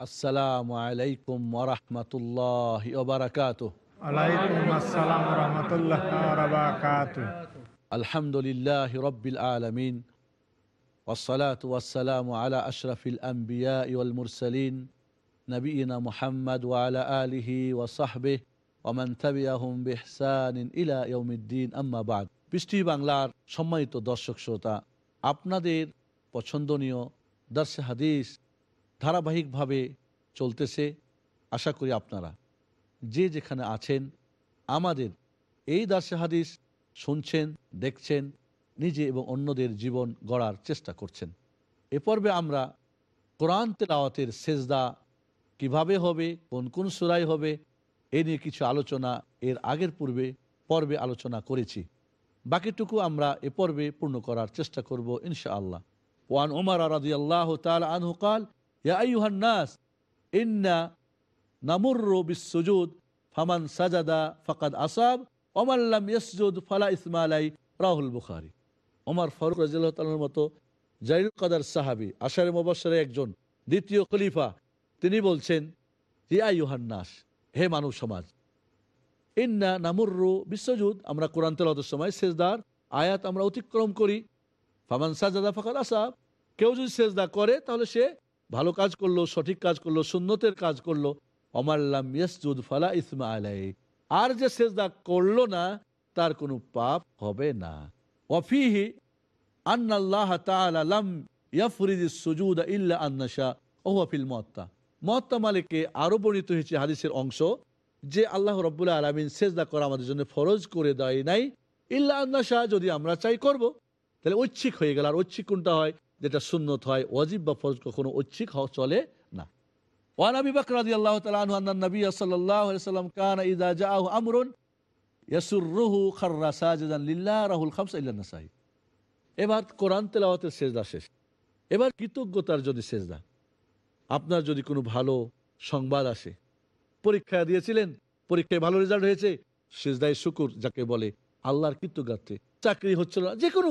আসসালামু আলাইকুম ওরহমতুল্লাহ ওবরাকাত আলহামদুলিল্লাহ রব্বিল আলমিন ওসলাত ওয়াসালাম আলা আশরাফিল আম্বিয়া ইউল মুরসলিন নবীনা মোহাম্মদ ওয়ালা আলিহি ওয়াসাহবে ওমান তাবিয়াহুম বেহসান ইলা ইয়ৌমুদ্দিন আম্মাবাদ পৃষ্টি বাংলার সম্মানিত দর্শক শ্রোতা আপনাদের পছন্দনীয় দর্শ হাদিস ধারাবাহিকভাবে চলতেছে। আশা করি আপনারা যে যেখানে আছেন, আমাদের এই দার্সে হাদিস শুনছেন, দেখছেন, নিজে এবং অন্যদের জীবন গড়ার চেষ্টা করছেন। এ পর্বে আমরা কোরআন তেলাওয়াতের সেজদা কীভাবে হবে, কোন কোন সুরাই হবে, এ নিয়ে কিছু আলোচনা এর আগের পূর্বে, পর্বে আলোচনা করেছি। বাকিটুকু আমরা এ পর্বে পূর্ণ করার চেষ্টা করব ইনশাআল্লাহ। ওয়ান ওমর রাদি আল্লাহ তাল আনহু কাল ফাকাদ রাহুল ফারুক একজন দ্বিতীয় খলিফা, তিনি বলছেন ইয়া হে মানব সমাজ, ইন্না নামুর্রু বিশ্বজুদ আমরা কোরআন তেলাওয়াতের সময় সেজদার আয়াত আমরা অতিক্রম করি। ফামান সাজাদা ফাকাদ আসাব, কেউ যদি সেজদা করে তাহলে সে ভালো কাজ করল, সঠিক কাজ করল, সুন্নতের কাজ করল। অমাল্লাম ইয়াসজুদ ফালা ইসমা আলাই আর যে সেজদা করল না, তার কোনো পাপ হবে না। ওয়াফিহি আন্নাল্লাহ তাআলা লাম ইয়াফরিদিস সুজুদ ইল্লা আন্নাশা ওহুয়া ফিল মুয়াত্তা। মুয়াত্তা মালিকে আরও বর্ণিত হয়েছে হাদিসের অংশ যে আল্লাহ রব্বুল্লাহ আলমিন সেজদা করা আমাদের জন্য ফরজ করে দেয় নাই। ইল্লা আন্নাশা যদি আমরা চাই করব, তাহলে ঐচ্ছিক হয়ে গেল। আর ঐচ্ছিক কোনটা হয়? যেটা সুন্নত হয়, ওয়াজিব বা ফরজ কখনো ঐচ্ছিক চলে না। ওয়ান আবি বকর রাদিয়াল্লাহু তাআলা আনহু আন্না নবী সাল্লাল্লাহু আলাইহি সাল্লাম কানা ইযা জাআহু আমরুন ইয়াসুররুহু খাররা সাজিদান লিল্লাহ রাহুল খামসা ইল্লা নাসাই। এবার কোরআন তেলাওয়াতের সেজদা শেষ। এবার কৃতজ্ঞতার যদি সেজদা, আপনার যদি কোনো ভালো সংবাদ আসে, পরীক্ষা দিয়েছিলেন, পরীক্ষায় ভালো রেজাল্ট হয়েছে, সেজদায় শুকুর যাকে বলে আল্লাহর কৃতজ্ঞার্থে। চাকরি হচ্ছিল না যে কোনো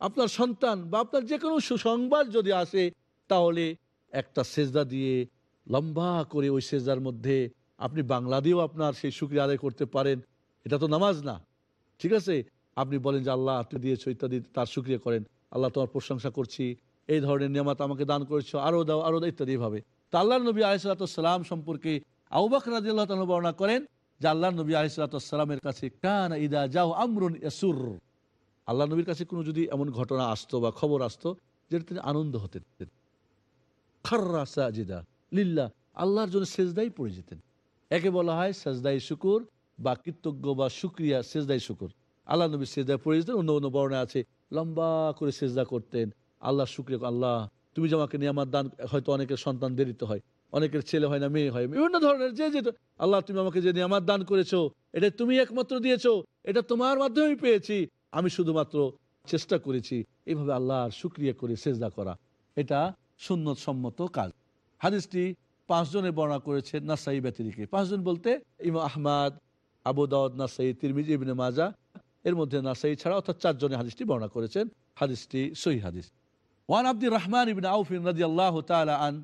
আপনার সন্তান বা আপনার যে কোনো সুসংবাদ যদি আসে, তাহলে একটা সেজদা দিয়ে লম্বা করে ওই সেজদার মধ্যে আপনি বাংলা দিয়েও আপনার সেই শুক্রিয়া আদায় করতে পারেন। এটা তো নামাজ না। ঠিক আছে? আপনি বলেন যে, আল্লাহ আপনি দিয়েছ ইত্যাদি তার শুক্রিয়া করেন। আল্লাহ তোমার প্রশংসা করছি। এই ধরনের নিয়ামত আমাকে দান করেছ আরও দাও আরও দাও, ইত্যাদি ভাবে তা আল্লাহ নবী আলিসাল্লাম সম্পর্কে আউবাক রাজিয়াল্লাহ তালু বর্ণনা করেন যে আল্লাহ নবী আলিসাল্লামের কাছে, কান ইদা যাও আমরুন ইয়াসুর। আল্লাহ নবীর কাছে কোনো যদি এমন ঘটনা আসতো বা খবর আসতো, যেটা তিনি আনন্দ হতেন। খার্রা সাজিদা লিল্লা, আল্লাহর জন্য সেজদাই পড়ে যেতেন। একে বলা হয় সেজদাই শুকুর বা কৃতজ্ঞ বা শুক্রিয়া সেজদাই শুকুর। আল্লাহ নবী সেজদায় পড়ে যেতেন, অন্য অন্য বর্ণে আছে, লম্বা করে সেজদা করতেন। আল্লাহ শুক্রিয়া, আল্লাহ, তুমি যে আমাকে নিয়ে আমার দান, হয়তো অনেকের সন্তান দেরিতে হয়, অনেকের ছেলে হয় না, মেয়ে হয়, বিভিন্ন ধরনের যে যে আল্লাহ, তুমি আমাকে যে নিয়ামার দান করেছ, এটা তুমি একমাত্র দিয়েছ, এটা তোমার মাধ্যমেই পেয়েছি। আমি শুধুমাত্র চেষ্টা করেছি এইভাবে আল্লাহর শুক্রিয়া করে সেজদা করা এটা সুন্নত সম্মত কাজ হাদিসটি পাঁচজনে বর্ণনা করেছে নাসাই ব্যতিরিকে পাঁচজন বলতে ইমা আহমাদ আবু দাউদ নাসাই তিরমিজ ইবনে মাজা এর মধ্যে নাসাই ছাড়া অর্থাৎ চারজনে হাদিসটি বর্ণনা করেছেন হাদিসটি সহি হাদিস ওয়ান আব্দুর রহমান ইবনে আউফিন রাদিয়াল্লাহু তাআলা আন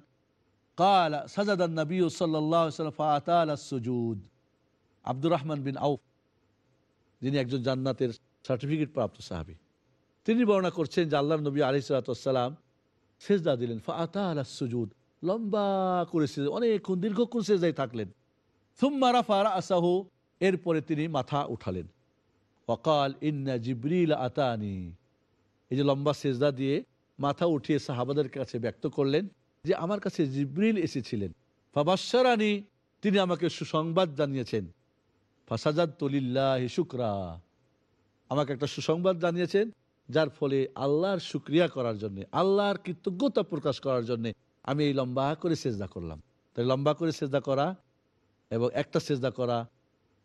قال سجد النبي صلى الله عليه وسلم فأطال السجود আব্দুর রহমান বিন আউফ যিনি একজন জান্নাতের সার্টিফিকেট প্রাপ্ত সাহাবী। তিনি বর্ণনা করছেন যে আল্লাহ নবী আলি সালাতাম সেজদা দিলেন। ফাতা আলা সুজুদ। লম্বা করে সেজে অনেকক্ষণ, দীর্ঘক্ষণ সেজদায় থাকলেন। থুম্মা রাফার আসাহু এরপরে তিনি মাথা উঠালেন। অকাল ইন্না জিবরিল আতানি। এই যে লম্বা সেজদা দিয়ে মাথা উঠিয়ে সাহাবাদের কাছে ব্যক্ত করলেন যে আমার কাছে জিব্রিল এসেছিলেন। ফাবাসারানি তিনি আমাকে সুসংবাদ জানিয়েছেন। ফাসাজাদ তলিল্লাহ শুক্রা। আমাকে একটা সুসংবাদ জানিয়েছেন, যার ফলে আল্লাহর শুক্রিয়া করার জন্য, আল্লাহর কৃতজ্ঞতা প্রকাশ করার জন্য আমি এই লম্বা করে সেজদা করলাম। তাই লম্বা করে সেজদা করা এবং একটা সেজদা করা,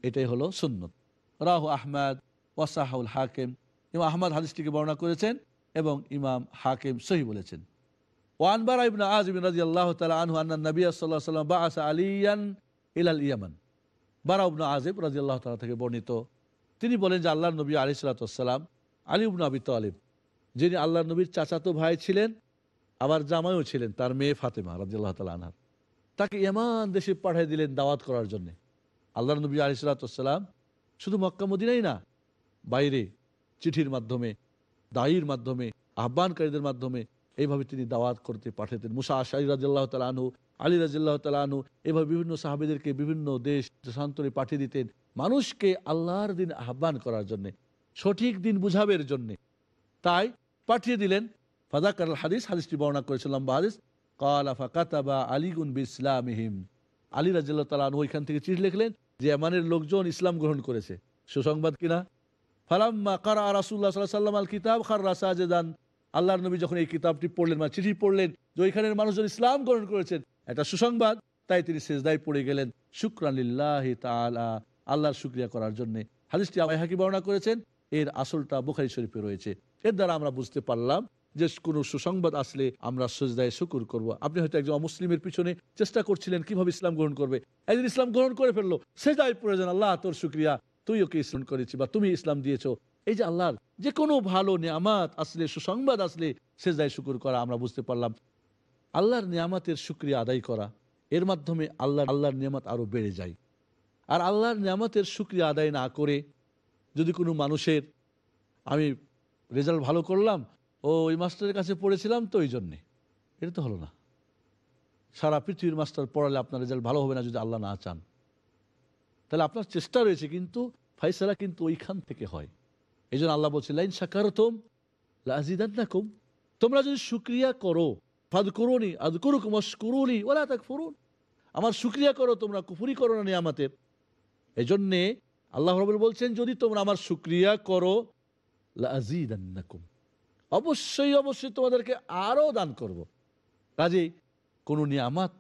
এটাই হলো সুন্নত। রাহু আহমদ ওয়াসাহুল হাকিম। ইমাম আহমদ হাদিসটিকে বর্ণনা করেছেন এবং ইমাম হাকিম সহি বলেছেন। ওয়ানবার ইবনা আজমিন রাজি আল্লাহ তালা আনহু আন্না নবী সাল্লাহ সাল্লাম বা আসা আলিয়ান ইলাল ইয়ামান। বারা উবনা আজিব রাজি আল্লাহ থেকে বর্ণিত তিনি বলেন যে আল্লাহ নবী আলি সাল্লাতাম আলী উবন আবি তালিব, যিনি আল্লাহ নবীর চাচাতো ভাই ছিলেন, আবার জামাইও ছিলেন, তার মেয়ে ফাতেমা রাজি আল্লাহ তালা আনহার তাকে এমান দেশে পাঠিয়ে দিলেন দাওয়াত করার জন্য। আল্লাহ নবী আলিসাল্লাম শুধু মক্কা মদিনাই না, বাইরে চিঠির মাধ্যমে, দায়ীর মাধ্যমে, আহ্বানকারীদের মাধ্যমে এইভাবে তিনি দাওয়াত করতে পাঠাতেন মুসা আশাই রাজিল্লাহ তালানহু আলী রাজিল্লাহ তালানহু এভাবে বিভিন্ন সাহাবিদেরকে বিভিন্ন দেশ দেশান্তরে পাঠিয়ে দিতেন মানুষকে আল্লাহর দিন আহ্বান করার জন্যে, সঠিক দিন বুঝাবের জন্যে। তাই পাঠিয়ে দিলেন। ফাদাকার হাদিস, হাদিসটি বর্ণনা করেছিলাম হাদিস। কালা আলীগুন বি ইসলামহিম আলী রাজিল্লাহ তালানহু ওইখান থেকে চিঠি লিখলেন যে, এমানের লোকজন ইসলাম গ্রহণ করেছে। সুসংবাদ কিনা ফালাম্মা কারা রাসুল্লাহ সাল্লাহ সাল্লাম আল কিতাব খার রাসাজেদান আল্লাহর নবী যখন এই কিতাবটি পড়লেন বা চিঠি পড়লেন যে, ওইখানের মানুষজন ইসলাম গ্রহণ করেছেন একটা সুসংবাদ। তাই তিনি শেষদায় পড়ে গেলেন, শুক্রানিল্লাহ আল্লাহর শুক্রিয়া করার জন্য। হাদিসটি হাকি বর্ণনা করেছেন, এর আসলটা বুখারি শরীফে রয়েছে। এর দ্বারা আমরা বুঝতে পারলাম যে কোনো সুসংবাদ আসলে আমরা সজদায় শুকুর করব। আপনি হয়তো একজন মুসলিমের পিছনে চেষ্টা করছিলেন কীভাবে ইসলাম গ্রহণ করবে। একদিন ইসলাম গ্রহণ করে ফেলল সেদায় প্রয়োজন আল্লাহ, তোর শুক্রিয়া, তুই ওকে ইসলাম করেছি বা তুমি ইসলাম দিয়েছ। এই যে আল্লাহর যে কোনো ভালো নিয়ামাত আসলে, সুসংবাদ আসলে সেজদায় শুকুর করা আমরা বুঝতে পারলাম। আল্লাহর নিয়ামাতের শুক্রিয়া আদায় করা। এর মাধ্যমে আল্লাহ, আল্লাহর নিয়ামত আরও বেড়ে যায়। আর আল্লাহর নিয়ামতের শুক্রিয়া আদায় না করে যদি কোনো মানুষের, আমি রেজাল্ট ভালো করলাম, ও ওই মাস্টারের কাছে পড়েছিলাম তো ওই জন্যে। এটা তো হলো না। সারা পৃথিবীর মাস্টার পড়ালে আপনার রেজাল্ট ভালো হবে না যদি আল্লাহ না চান। তাহলে আপনার চেষ্টা রয়েছে কিন্তু ফাইসালা কিন্তু ওইখান থেকে হয়। এই জন্য আল্লাহ বলছে, লাইন সাকারতম লাজিদান্নাকুম। তোমরা যদি শুক্রিয়া করো ফাদ করুনি আদ করুক মস্করুনি ওলা তাক ফুরুন আমার শুক্রিয়া করো, তোমরা কুফুরি করো না নিয়ামাতের এই জন্যে আল্লাহ রবুল বলছেন, যদি তোমরা আমার শুক্রিয়া করো লাজিদান্নাকুম অবশ্যই অবশ্যই তোমাদেরকে আরও দান করব। কাজেই কোনো নিয়ামাত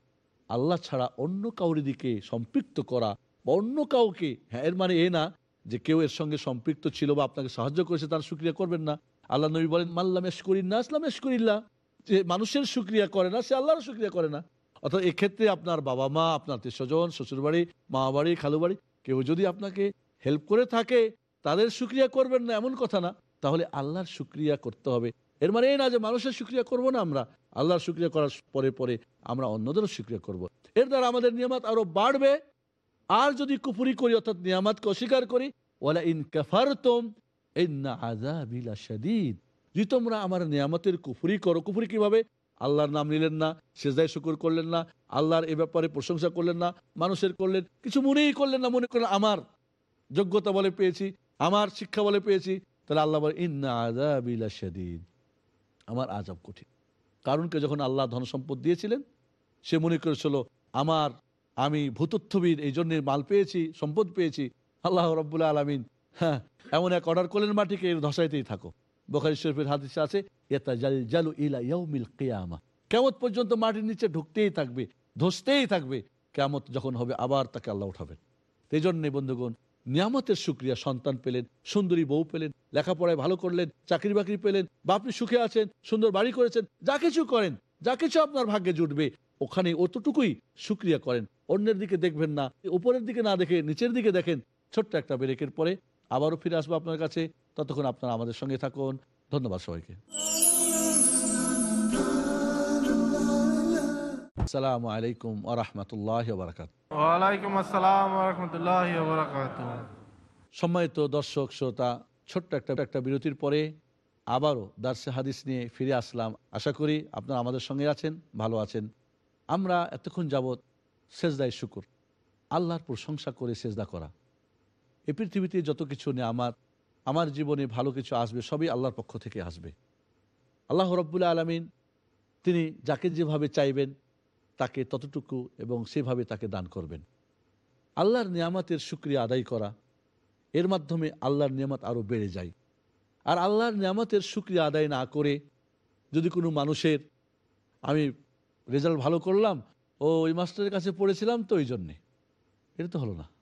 আল্লাহ ছাড়া অন্য কাউরি দিকে সম্পৃক্ত করা বা অন্য কাউকে হ্যাঁ এর মানে এ না যে কেউ এর সঙ্গে সম্পৃক্ত ছিল বা আপনাকে সাহায্য করেছে, তার সুক্রিয়া করবেন না। আল্লাহ নবী বলেন মাল্লাম এশকরিন না আসলাম এশকরিল্লা যে মানুষের সুক্রিয়া করে না, সে আল্লাহর সুক্রিয়া করে না। অর্থাৎ এক্ষেত্রে আপনার বাবা মা আপনার স্বজন শ্বশুরবাড়ি মা বাড়ি খালু বাড়ি কেউ যদি আপনাকে হেল্প করে থাকে, তাদের সুক্রিয়া করবেন না এমন কথা না। তাহলে আল্লাহর সুক্রিয়া করতে হবে। এর মানে এই না যে মানুষের সুক্রিয়া করব না আমরা, আল্লাহর সুক্রিয়া করার পরে পরে আমরা অন্যদেরও সুক্রিয়া করব। এর দ্বারা আমাদের নিয়ামত আরও বাড়বে। আর যদি কুপুরি করি, অর্থাৎ নিয়ামতকে অস্বীকার করি ওলা ইন কাফারতম আজাবিলা শাদীদ যদি তোমরা আমার নিয়ামতের কুফুরি করো, কুফুরি কীভাবে? আল্লাহর নাম নিলেন না, সেজায় শুকুর করলেন না, আল্লাহর এ ব্যাপারে প্রশংসা করলেন না, মানুষের করলেন, কিছু মনেই করলেন না, মনে করলেন আমার যোগ্যতা বলে পেয়েছি, আমার শিক্ষা বলে পেয়েছি, তাহলে আল্লাহ বলে ইন্না আজাবিলা শাদীদ আমার আজাব কঠিন। কারণকে যখন আল্লাহ ধন সম্পদ দিয়েছিলেন, সে মনে করেছিল, আমার, আমি ভূতত্ত্ববিদ, এই জন্যে মাল পেয়েছি, সম্পদ পেয়েছি। আল্লাহ রব্বুল্লাহ আলমিন হ্যাঁ এমন এক অর্ডার করলেন মাটিকে, এর ধসাইতেই থাকো। বোখারি শরীফের হাদিস আছে এটা জাল জালু ইলা কিয়ামা। কেমত পর্যন্ত মাটির নিচে ঢুকতেই থাকবে, ধসতেই থাকবে, কেমত যখন হবে আবার তাকে আল্লাহ উঠাবেন। এই জন্যে বন্ধুগণ, নিয়ামতের সুক্রিয়া সন্তান পেলেন, সুন্দরী বউ পেলেন, লেখাপড়ায় ভালো করলেন চাকরি বাকরি পেলেন বা আপনি সুখে আছেন, সুন্দর বাড়ি করেছেন, যা কিছু করেন, যা কিছু আপনার ভাগ্যে জুটবে, ওখানে অতটুকুই সুক্রিয়া করেন। অন্যের দিকে দেখবেন না, উপরের দিকে না দেখে নিচের দিকে দেখেন, ছোট্ট একটা ব্রেকের পরে আবারও ফিরে আসব আপনার কাছে। ততক্ষণ আপনারা আমাদের সঙ্গে থাকুন। ধন্যবাদ সবাইকে। আসসালামু আলাইকুম আ রহমতুল্লাহ বারকাত। ওয়ালাইকুম আসসালাম রহমতুল্লাহ বরাকাত। সম্মানিত দর্শক শ্রোতা ছোট্ট একটা একটা বিরতির পরে আবারও দার্সে হাদিস নিয়ে ফিরে আসলাম। আশা করি আপনারা আমাদের সঙ্গে আছেন ভালো আছেন। আমরা এতক্ষণ যাবৎ সেজদায় শুকুর। আল্লাহর প্রশংসা করে সেজদা করা। এই পৃথিবীতে যত কিছু নিয়ে আমার জীবনে ভালো কিছু আসবে, সবই আল্লাহর পক্ষ থেকে আসবে। আল্লাহ রব্বুল্লা আলমিন তিনি যাকে যেভাবে চাইবেন, তাকে ততটুকু এবং সেভাবে তাকে দান করবেন। আল্লাহর নিয়ামতের সুক্রিয়া আদায় করা, এর মাধ্যমে আল্লাহর নিয়ামত আরও বেড়ে যায়। আর আল্লাহর নিয়ামতের সুক্রিয়া আদায় না করে যদি কোনো মানুষের, আমি রেজাল্ট ভালো করলাম, ও ওই মাস্টারের কাছে পড়েছিলাম তো ওই জন্যে। এটা তো হলো না।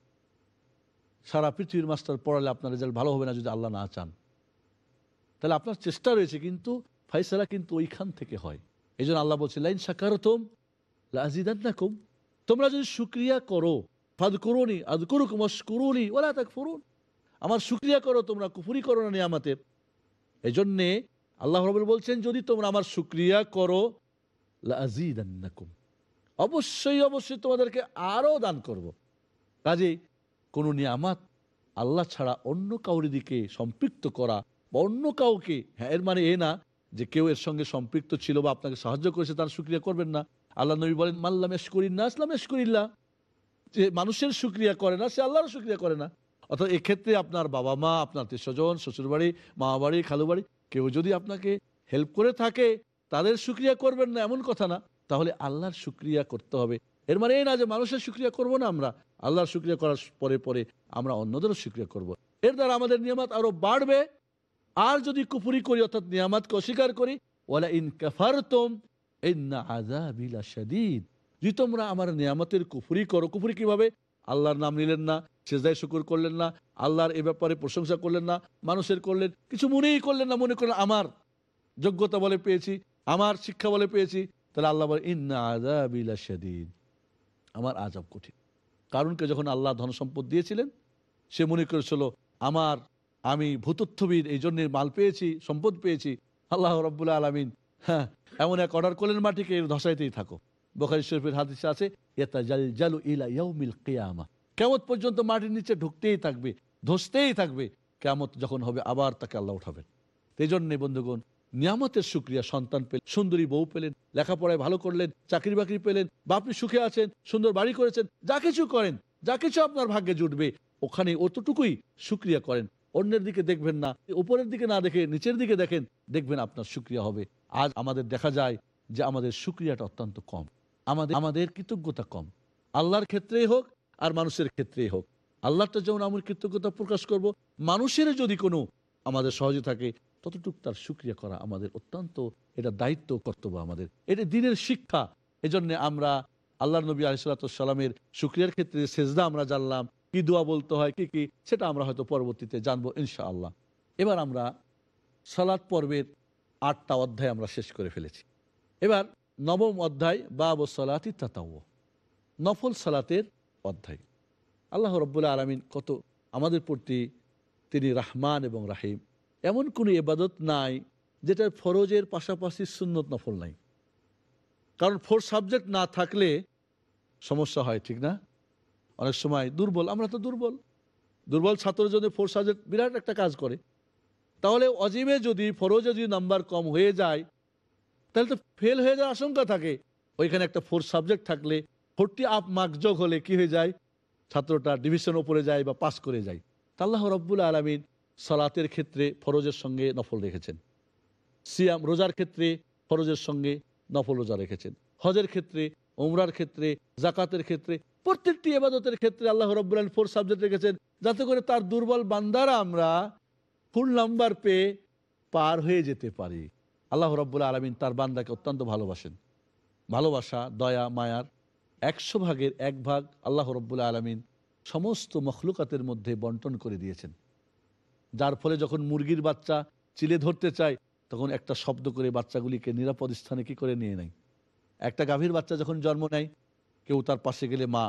সারা পৃথিবীর মাস্টার পড়ালে আপনার রেজাল্ট ভালো হবে না যদি আল্লাহ না চান। তাহলে আপনার চেষ্টা রয়েছে কিন্তু ফাইসালা কিন্তু ওইখান থেকে হয়। এই জন্য আল্লাহ বলছে, লাইন সাকারতম লাজিদান্নাকুম। তোমরা যদি শুক্রিয়া করো ফাদ করুনি আদ করুক মস্করুনি ওলা তাক ফুরুন আমার শুক্রিয়া করো, তোমরা কুফুরি করো না নিয়ামাতের এই জন্যে আল্লাহ রবুল বলছেন, যদি তোমরা আমার শুক্রিয়া করো, লাজিদান্নাকুম। অবশ্যই অবশ্যই তোমাদেরকে আরও দান করব। কাজেই কোনো নিয়ামাত আল্লাহ ছাড়া অন্য কাউরি দিকে সম্পৃক্ত করা বা অন্য কাউকে হ্যাঁ এর মানে এ না যে কেউ এর সঙ্গে সম্পৃক্ত ছিল বা আপনাকে সাহায্য করেছে, তার সুক্রিয়া করবেন না। আল্লাহ নবী বলেন মাল্লাম এশকরিন না আসলাম এশকরিল্লা যে মানুষের সুক্রিয়া করে না, সে আল্লাহর সুক্রিয়া করে না। অর্থাৎ এক্ষেত্রে আপনার বাবা মা, আপনার স্বজন শ্বশুরবাড়ি মামা বাড়ি খালু বাড়ি কেউ যদি আপনাকে হেল্প করে থাকে, তাদের সুক্রিয়া করবেন না, এমন কথা না। তাহলে আল্লাহর সুক্রিয়া করতে হবে। এর মানে এই না যে মানুষের সুক্রিয়া করব না আমরা। আল্লাহর সুক্রিয়া করার পরে পরে আমরা অন্যদেরও সুক্রিয়া করব। এর দ্বারা আমাদের নিয়ামত আরও বাড়বে। আর যদি কুপুরি করি, অর্থাৎ নিয়ামতকে অস্বীকার করি ওলা ইন কাফারতম যদি তোমরা আমার নিয়ামতের কুফুরি করো, কুফুরি কীভাবে? আল্লাহর নাম নিলেন না সেজাই শুকুর করলেন না, আল্লাহর এ ব্যাপারে প্রশংসা করলেন না, মানুষের করলেন, কিছু মনেই করলেন না, মনে করলেন আমার যোগ্যতা বলে পেয়েছি, আমার শিক্ষা বলে পেয়েছি, তাহলে আল্লাহ বলে ইন্না আজাবিলা শাদীদ আমার আজাব কঠিন। কারণকে যখন আল্লাহ ধন সম্পদ দিয়েছিলেন, সে মনে করেছিল, আমার, আমি ভূতত্ত্ববিদ, এই জন্য মাল পেয়েছি, সম্পদ পেয়েছি। আল্লাহ রব্বুল্লাহ আলমিন হ্যাঁ এমন এক অর্ডার করলেন মাটিকে ধসাইতেই থাকো। বোখারি শরীফের হাদিসে আছে জাল জালু ইলা কেমত পর্যন্ত মাটির নিচে ঢুকতেই থাকবে, ধসতেই থাকবে। কেমত যখন হবে, আবার তাকে আল্লাহ উঠাবেন। এই জন্যে বন্ধুগণ নিয়ামতের সুক্রিয়া সন্তান পেলেন, সুন্দরী বউ পেলেন, লেখাপড়ায় ভালো করলেন চাকরি বাকরি পেলেন বা আপনি সুখে আছেন, সুন্দর বাড়ি করেছেন, যা কিছু করেন, যা কিছু আপনার ভাগ্যে জুটবে, ওখানে অতটুকুই সুক্রিয়া করেন। অন্যের দিকে দেখবেন না উপরের দিকে না দেখে নিচের দিকে দেখেন, দেখবেন আপনার সুক্রিয়া হবে। আজ আমাদের দেখা যায় যে আমাদের সুক্রিয়াটা অত্যন্ত কম, আমাদের আমাদের কৃতজ্ঞতা কম। আল্লাহর ক্ষেত্রেই হোক আর মানুষের ক্ষেত্রেই হোক। আল্লাহটা যেমন আমার কৃতজ্ঞতা প্রকাশ করব, মানুষের যদি কোনো আমাদের সহজে থাকে ততটুকু তার সুক্রিয়া করা আমাদের অত্যন্ত এটা দায়িত্ব কর্তব্য আমাদের। এটা দিনের শিক্ষা। এজন্য আমরা আল্লাহ নবী আলিসাল্লামের সুক্রিয়ার ক্ষেত্রে সেজদা আমরা জানলাম, কি দোয়া বলতে হয়, কি কি, সেটা আমরা হয়তো পরবর্তীতে জানব ইনশাআল্লাহ। এবার আমরা সালাদ পর্বের আটটা অধ্যায় আমরা শেষ করে ফেলেছি। এবার নবম অধ্যায়, বাব সালাতি তাতাও নফল সালাতের অধ্যায়। আল্লাহ রব্বুল্লাহ আলমিন কত আমাদের প্রতি তিনি রাহমান এবং রাহিম। এমন কোনো এবাদত নাই যেটার ফরজের পাশাপাশি সুন্নত নফল নাই। কারণ ফোর সাবজেক্ট না থাকলে সমস্যা হয়, ঠিক না? অনেক সময় দুর্বল, আমরা তো দুর্বল। দুর্বল ছাত্রের জন্য ফোর সাবজেক্ট বিরাট একটা কাজ করে। তাহলে অজিমে যদি ফরজে যদি নাম্বার কম হয়ে যায়, তাহলে তো ফেল হয়ে যাওয়ার আশঙ্কা থাকে। ওইখানে একটা ফোর সাবজেক্ট থাকলে ফোরটি আপ মার্ক যোগ হলে কি হয়ে যায়? ছাত্রটা ডিভিশন ওপরে যায় বা পাস করে যায়। তাল্লাহ রব্বুল আলমিন সালাতের ক্ষেত্রে ফরজের সঙ্গে নফল রেখেছেন। সিয়াম রোজার ক্ষেত্রে ফরজের সঙ্গে নফল রোজা রেখেছেন। হজের ক্ষেত্রে ওমরার ক্ষেত্রে জাকাতের ক্ষেত্রে, প্রত্যেকটি এবাদতের ক্ষেত্রে আল্লাহ রব্বুল ফোর সাবজেক্ট রেখেছেন যাতে করে তার দুর্বল বান্দারা আমরা ফুল নাম্বার পেয়ে পার হয়ে যেতে পারি। আল্লাহ রব্বুল্লা আলমিন তার বান্দাকে অত্যন্ত ভালোবাসেন। ভালোবাসা, দয়া, মায়ার একশো ভাগের এক ভাগ আল্লাহ রব্বুল্লা আলমিন সমস্ত মখলুকাতের মধ্যে বন্টন করে দিয়েছেন। যার ফলে যখন মুরগির বাচ্চা চিলে ধরতে চায়, তখন একটা শব্দ করে বাচ্চাগুলিকে নিরাপদ স্থানে কি করে নিয়ে নেয়? একটা গাভীর বাচ্চা যখন জন্ম নেয়, কেউ তার পাশে গেলে, মা,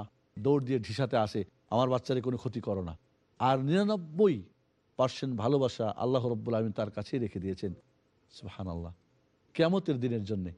দৌড় দিয়ে ঢিসাতে আসে, আমার বাচ্চারে কোনো ক্ষতি করো না। আর নিরানব্বই পার্সেন্ট ভালোবাসা আল্লাহ রব্বুল আলমিন তার কাছেই রেখে দিয়েছেন। সুহান আল্লাহ কেমতের দিনের জন্যে।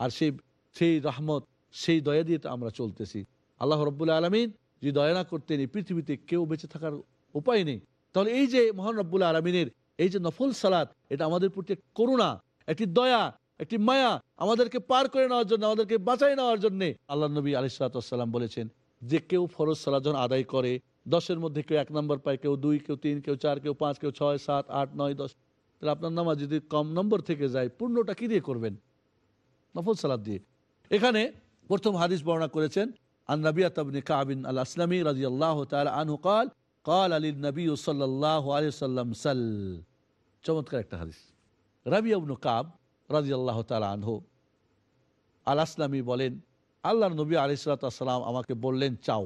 আর সেই সেই রহমত, সেই দয়া দিয়ে তো আমরা চলতেছি। আল্লাহ রব্বুল আলমিন যদি দয়া না করতেন এই পৃথিবীতে কেউ বেঁচে থাকার উপায় নেই। তাহলে এই যে মহান রব্বুল আলমিনের এই যে নফল সালাত, এটা আমাদের প্রতি করুণা, একটি দয়া, একটি মায়া আমাদেরকে পার করে নেওয়ার জন্য, আমাদেরকে বাঁচাই নেওয়ার জন্য আল্লাহ নবী আলিসাল্লাম বলেছেন যে কেউ ফরজ সালাত যখন আদায় করে, দশের মধ্যে কেউ এক নম্বর পায়, কেউ দুই, কেউ তিন, কেউ চার, কেউ পাঁচ, কেউ ছয়, সাত, আট, নয়, দশ, তাহলে আপনার নামাজ যদি কম নম্বর থেকে যায়, পূর্ণটা কি দিয়ে করবেন? নফল সালাদ দিয়ে। এখানে প্রথম হাদিস বর্ণনা করেছেন, আন রাবিয়া তাবনি কাবিন আল আসলামী রাজি আল্লাহ আনহু কাল কাল আলী নবী সাল্লাহ আলি সাল্লাম সাল চমৎকার একটা হাদিস। রাবি আবনু কাব রাজি আল্লাহ তালা আনহু আল আসলামী বলেন আল্লাহ নবী আলিসাল্লাম আমাকে বললেন, চাও।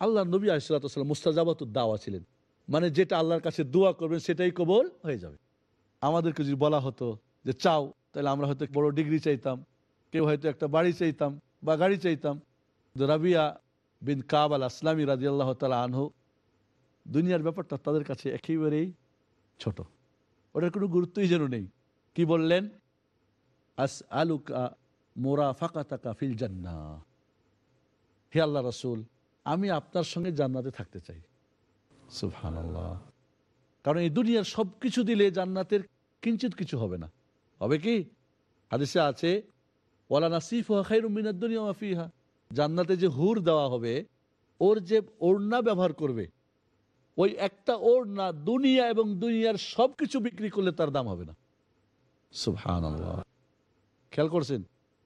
আল্লাহ নবী আলিসাল্লাম মুস্তাজাবাত দাওয়া ছিলেন। মানে যেটা আল্লাহর কাছে দোয়া করবেন, সেটাই কবল হয়ে যাবে। আমাদেরকে যদি বলা হতো যে, চাও, তাহলে আমরা হয়তো বড় ডিগ্রি চাইতাম, কেউ হয়তো একটা বাড়ি চাইতাম বা গাড়ি চাইতাম। রাবিয়া বিন কাব আল আসলামী রাজি আল্লাহ তালা আনহু দুনিয়ার ব্যাপারটা তাদের কাছে একেবারেই ছোট। ওটার কোনো গুরুত্বই যেন নেই। কি বললেন? আস আলুকা মোরা ফাঁকা তাকা ফিল জান্না হে আল্লাহ রসুল, আমি আপনার সঙ্গে জান্নাতে থাকতে চাই। সুফহান কারণ এই দুনিয়ার সব কিছু দিলে জান্নাতের কিঞ্চিত কিছু হবে না। হবে কি? হাদিসে আছে, ওয়ালা নাসিফ খাইরুমিনার দুনিয়া মাফিহা জান্নাতে যে হুর দেওয়া হবে, ওর যে ওড়না ব্যবহার করবে ওই একটা ওড়না দুনিয়া এবং দুনিয়ার সব কিছু বিক্রি করলে তার দাম হবে না। খেয়াল করছেন?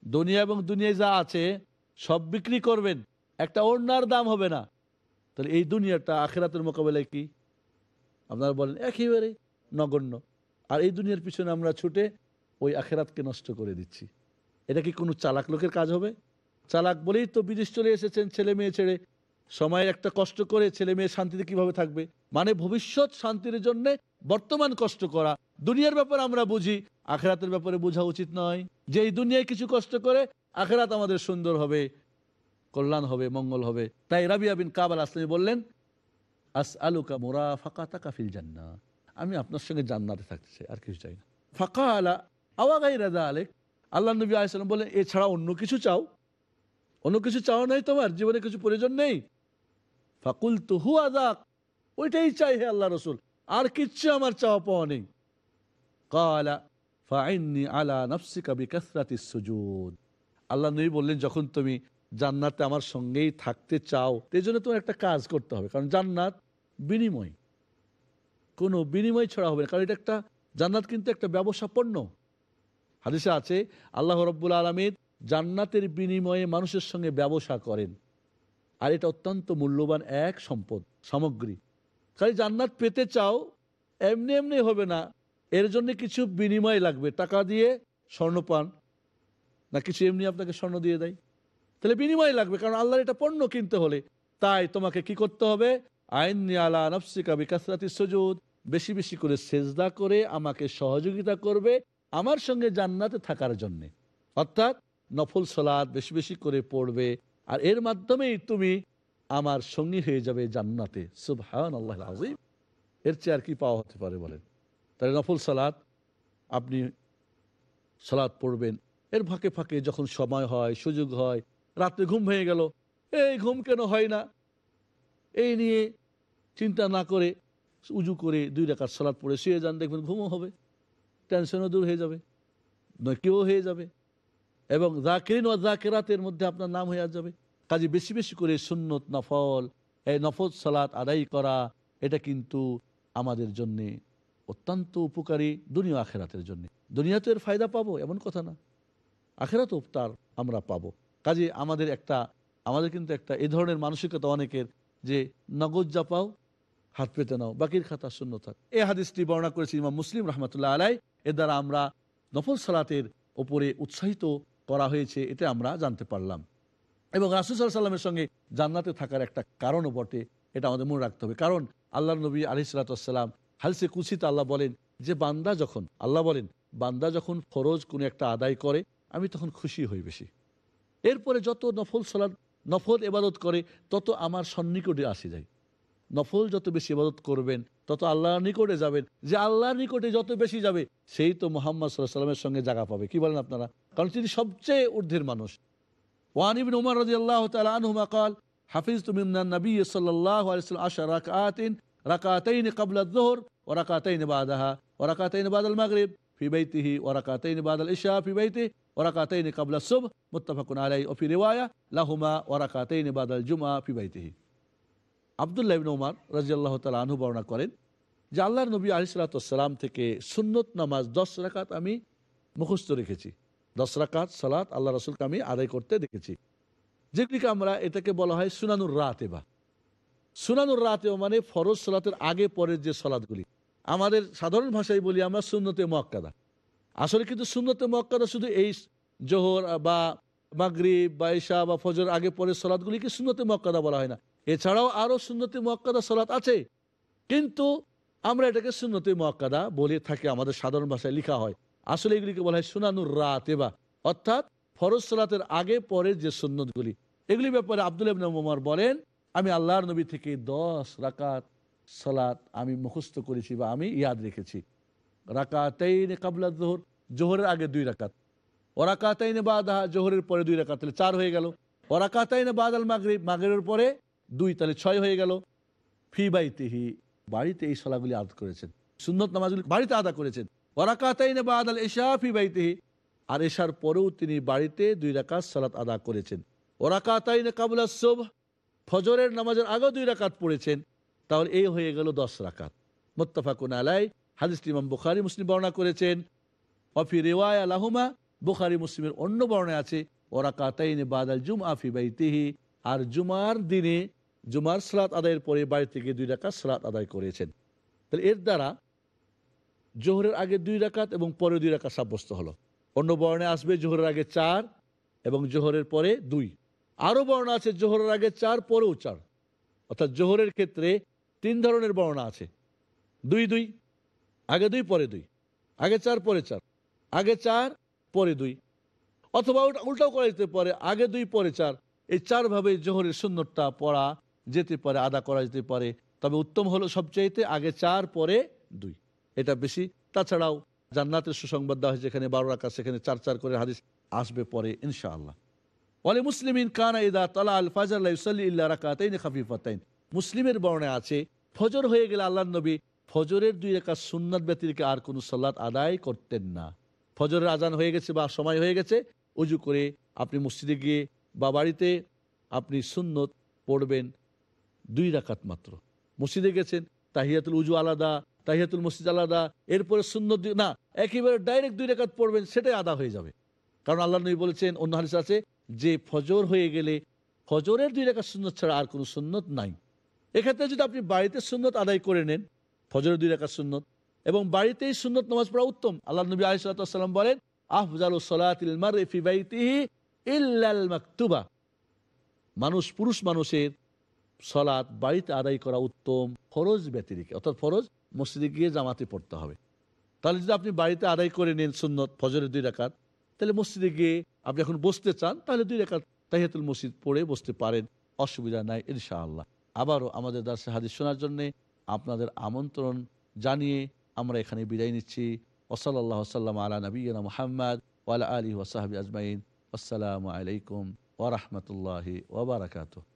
দুনিয়া এবং দুনিয়ায় যা আছে, সব বিক্রি করবেন। একটা ওড়নার দাম হবে না। তাহলে এই দুনিয়াটা আখেরাতের মোকাবেলায় কি? আপনারা বলেন, একেবারে নগণ্য। আর এই দুনিয়ার পিছনে আমরা ছুটে ওই আখেরাতকে নষ্ট করে দিচ্ছি। এটা কি কোনো চালাক লোকের কাজ হবে? চালাক বলেই তো বিদেশ চলে এসেছেন, ছেলে মেয়ে ছেড়ে। সময় একটা কষ্ট করে ছেলে মেয়ে শান্তিতে কীভাবে থাকবে? মানে ভবিষ্যৎ শান্তির জন্য বর্তমান কষ্ট করা। দুনিয়ার ব্যাপারে আমরা বুঝি, আখেরাতের ব্যাপারে বোঝা উচিত নয়। যে এই দুনিয়ায় কিছু কষ্ট করে, আখেরাত আমাদের সুন্দর হবে, কল্যাণ হবে, মঙ্গল হবে। তাই রাবিয়া বিন কাবাল আসলামী বললেন আস আলুকা মোরা ফাঁকা তাকা ফিল জান্না আমি আপনার সঙ্গে জান্নাতে থাকতে চাই, আর কিছু চাই না। ফাঁকা আলা আওয়াগাই রাজা আলেক আল্লাহ নবী আলাইসালাম বললেন, এছাড়া অন্য কিছু চাও? অন্য কিছু চাও নাই তোমার, জীবনে কিছু প্রয়োজন নেই? ফাকুল তুহু আদাক ওইটাই চাই হে আল্লাহ রসুল, আর কিচ্ছু আমার চাওয়া পাওয়া নেই। কালা ফাইন্নি আলা নফসিকা বিকাসরাতি সুজুদ। আল্লাহ নবী বললেন, যখন তুমি জান্নাতে আমার সঙ্গেই থাকতে চাও এই জন্য তোমার একটা কাজ করতে হবে। কারণ জান্নাত বিনিময়। কোনো বিনিময় ছড়া হবে না। কারণ এটা একটা, জান্নাত কিন্তু একটা ব্যবসা পণ্য। হাদিসে আছে, আল্লাহ রব্বুল আলমীর জান্নাতের বিনিময়ে মানুষের সঙ্গে ব্যবসা করেন। আর এটা অত্যন্ত মূল্যবান এক সম্পদ, সামগ্রী। খালি জান্নাত পেতে চাও, এমনি এমনি হবে না। এর জন্য কিছু বিনিময় লাগবে, টাকা দিয়ে স্বর্ণ পান না, কিছু এমনি আপনাকে স্বর্ণ দিয়ে দেয়। তাহলে বিনিময় লাগবে, কারণ আল্লাহর এটা পণ্য কিনতে হলে। তাই তোমাকে কি করতে হবে? আইন আলা নফসিকা বিকাসরাতি সজুদ। বেশি বেশি করে সেজদা করে আমাকে সহযোগিতা করবে আমার সঙ্গে জান্নাতে থাকার জন্যে। অর্থাৎ নফল সলাদ বেশি বেশি করে পড়বে আর এর মাধ্যমেই তুমি আমার সঙ্গী হয়ে যাবে জান্নাতে। সুবহান আল্লাহ আজিম এর চেয়ে আর কি পাওয়া হতে পারে বলেন? তাহলে নফল সালাদ আপনি সালাদ পড়বেন। এর ফাঁকে ফাঁকে যখন সময় হয়, সুযোগ হয়, রাত্রে ঘুম ভেঙে গেল, এই ঘুম কেন হয় না? এই নিয়ে চিন্তা না করে উজু করে দুই রেখার সালাদ পড়ে শুয়ে যান, দেখবেন ঘুমও হবে, টেনশনও দূর হয়ে যাবে নয় কেউ হয়ে যাবে। এবং জাকিরিন ও জাকেরাতের মধ্যে আপনার নাম হয়ে যাবে। কাজে বেশি বেশি করে সুন্নত, নফল, এই নফল সালাত আদায় করা, এটা কিন্তু আমাদের জন্যে অত্যন্ত উপকারী দুনিয়া আখেরাতের জন্য। দুনিয়াতে এর ফায়দা পাবো, এমন কথা না। আখেরাতও তার আমরা পাবো। কাজে আমাদের একটা, আমাদের কিন্তু একটা এ ধরনের মানসিকতা অনেকের যে নগদ যা পাও, হাত পেতে নাও, বাকির খাতা শূন্য থাক। এই হাদিসটি বর্ণনা করেছি ইমাম মুসলিম রহমতুল্লাহ আলাই এর দ্বারা আমরা নফল সালাতের ওপরে উৎসাহিত করা হয়েছে, এটা আমরা জানতে পারলাম। এবং রাসুল সাল্লামের সঙ্গে জান্নাতে থাকার একটা কারণও বটে, এটা আমাদের মনে রাখতে হবে। কারণ আল্লাহ নবী আলি সালাতাম হালসে কুচিতে আল্লাহ বলেন যে, বান্দা যখন, আল্লাহ বলেন, বান্দা যখন ফরজ কোনো একটা আদায় করে, আমি তখন খুশি হই বেশি। এরপরে যত নফল সলাদ নফল এবাদত করে, তত আমার সন্নিকটে আসে যায়। নফল যত বেশি ইবাদত করবেন, তত আল্লাহর নিকটে যাবেন। যে আল্লাহর নিকটে যত বেশি যাবে, সেই তো মোহাম্মদ সাল্লাহ সাল্লামের সঙ্গে জায়গা পাবে। কি বলেন আপনারা? কারণ তিনি সবচেয়ে ঊর্ধ্বের মানুষ ওয়ানিবিন উমর রাজি আল্লাহ তালুমা কাল হাফিজ তুমিনান নবী সাল্লাহ আশা রাকাতিন রাকাতাইন কাবলা জোহর ও রাকাতাইন বাদাহা ও রাকাতাইন বাদাল মাগরিব في بيته وركعتين بعد العشاء في بيته وركعتين قبل الصبح متفق عليه وفي رواية لهما وركعتين بعد الجمعة في بيته আবদুল্লাহ ইবিন ওমার রাজিয়াল্লাহ তালা আনহু বর্ণনা করেন যে আল্লাহর নবী আলিসালাতাম থেকে সুন্নত নামাজ দশ রাকাত আমি মুখস্থ রেখেছি দশ রাকাত সালাত আল্লাহ রসুলকে আমি আদায় করতে দেখেছি। যেগুলিকে আমরা এটাকে বলা হয় সুনানুর রাত এবা সুনানুর রাত মানে ফরজ সালাতের আগে পরের যে সলাদগুলি আমাদের সাধারণ ভাষায় বলি আমরা সুন্নতে মক্কাদা আসলে কিন্তু সুন্নতে মক্কাদা শুধু এই জোহর বা মাগরিব বা ইশা বা ফজর আগে পরে সলাদগুলিকে সুন্নতে মক্কাদা বলা হয় না। এছাড়াও আরও সুন্নতি মক্কাদা সলাৎ আছে। কিন্তু আমরা এটাকে সুন্নতি মক্কাদা বলে থাকি আমাদের সাধারণ ভাষায় লেখা হয়। আসলে এগুলিকে বলা হয় সুনানুর রাত এবা অর্থাৎ ফরজ সলাতের আগে পরে যে সুন্নতগুলি। এগুলি ব্যাপারে আব্দুল ইবনার বলেন, আমি আল্লাহর নবী থেকে দশ রাকাত সলাৎ আমি মুখস্থ করেছি বা আমি ইয়াদ রেখেছি। রাকাতাইন কাবলা জোহর জোহরের আগে দুই রাকাত। ও রাকাতাইনে বাদা জোহরের পরে দুই রাকাত, তাহলে চার হয়ে গেল। ওরাকাতাই না বাদাল মাগরিব মাগরের পরে দুই, তাহলে ছয় হয়ে গেল। ফি বাইতিহি, বাড়িতে এই সলাগুলি আদ করেছেন। সুন্নত নামাজগুলি বাড়িতে আদা করেছেন। ওরাকাতাই না বাদাল এশা ফি বাইতিহি। আর এশার পরেও তিনি বাড়িতে দুই রাকাত সালাত আদা করেছেন। ওরাকাতাই না কাবুল সোভ ফজরের নামাজের আগেও দুই রাকাত পড়েছেন। তাহলে এই হয়ে গেল দশ রাকাত। মোত্তাফাকুন আলাই হাদিস ইমাম বুখারি মুসলিম বর্ণনা করেছেন। অফি রেওয়ায় আলাহুমা বুখারি মুসলিমের অন্য বর্ণায় আছে ওরা কাতাইনে বাদাল জুম আফি বাইতিহি। আর জুমার দিনে, জুমার সালাত আদায়ের পরে বাড়ি থেকে দুই রাকাত সালাত আদায় করেছেন। তাহলে এর দ্বারা জোহরের আগে দুই রাকাত এবং পরে দুই রাকাত সাব্যস্ত হলো। অন্য বর্ণে আসবে জোহরের আগে চার এবং জোহরের পরে দুই। আরও বর্ণনা আছে জোহরের আগে চার, পরেও চার। অর্থাৎ জোহরের ক্ষেত্রে তিন ধরনের বর্ণনা আছে। দুই দুই, আগে দুই, পরে দুই। আগে চার, পরে চার। আগে চার, পরে দুই। অথবা উল্টাও করা যেতে পারে, আগে দুই, পরে চার। এই চারভাবে জোহরের সুন্দরটা পড়া যেতে পারে, আদা করা যেতে পারে। তবে উত্তম হলো সবচাইতে আগে চার, পরে দুই। এটা বেশি। তাছাড়াও জান্নাতের সুসংবাদ দেওয়া হয়েছে যেখানে বারো রাখা সেখানে চার চার করে হাদিস আসবে পরে, ইনশাআল্লাহ। ওয়ালে মুসলিমিন কানা ইদা তালা আল রাকাতাইন খাফিফাতাইন। মুসলিমের বর্ণে আছে, ফজর হয়ে গেলে আল্লাহ নবী ফজরের দুই রেখা সুন্নাত ব্যতিরিকে আর কোনো সাল্লাত আদায় করতেন না। ফজরের আজান হয়ে গেছে বা সময় হয়ে গেছে, উজু করে আপনি মসজিদে গিয়ে বা বাড়িতে আপনি সুন্নত পড়বেন দুই রাকাত মাত্র। মসজিদে গেছেন, তাহিয়াতুল উজু আলাদা তাহিয়াতুল মসজিদ আলাদা, এরপরে সুন্নত না, একেবারে ডাইরেক্ট দুই রেখাত পড়বেন, সেটাই আদা হয়ে যাবে। কারণ আল্লাহ নবী বলেছেন, অন্য হাদিস আছে, যে ফজর হয়ে গেলে ফজরের দুই রেখা সুন্নত ছাড়া আর কোনো সুন্নত নাই। এক্ষেত্রে যদি আপনি বাড়িতে সুন্নত আদায় করে নেন, ফজরের দুই রেখা সুন্নত, এবং বাড়িতেই সুন্নত নামাজ পড়া উত্তম, আল্লাহ নবী আলিসাল্লাম বলেন ইল্লাল মাকতুবা। মানুষ, পুরুষ মানুষের সলাৎ বাড়িতে আদায় করা উত্তম, ফরজ ব্যতিরিকে, অর্থাৎ ফরজ মসজিদে গিয়ে জামাতে পড়তে হবে। তাহলে যদি আপনি বাড়িতে আদায় করে নেন সুন্নত, ফজরের দুই রাকাত, তাহলে মসজিদে গিয়ে আপনি এখন বসতে চান, তাহলে দুই রাকাত তাহিয়াতুল মসজিদ পড়ে বসতে পারেন। অসুবিধা নাই, ইনশাআল্লাহ। আবারও আমাদের দাসে হাদিস শোনার জন্যে আপনাদের আমন্ত্রণ জানিয়ে আমরা এখানে বিদায় নিচ্ছি। ওসলাল্লাহ সাল্লাম আলা নবীনা মোহাম্মদ ওয়ালা আলী ওসাহাবি আজমাইন। আসসালামু আলাইকুম ওরহমতুল্লাহি ওবরাকাতু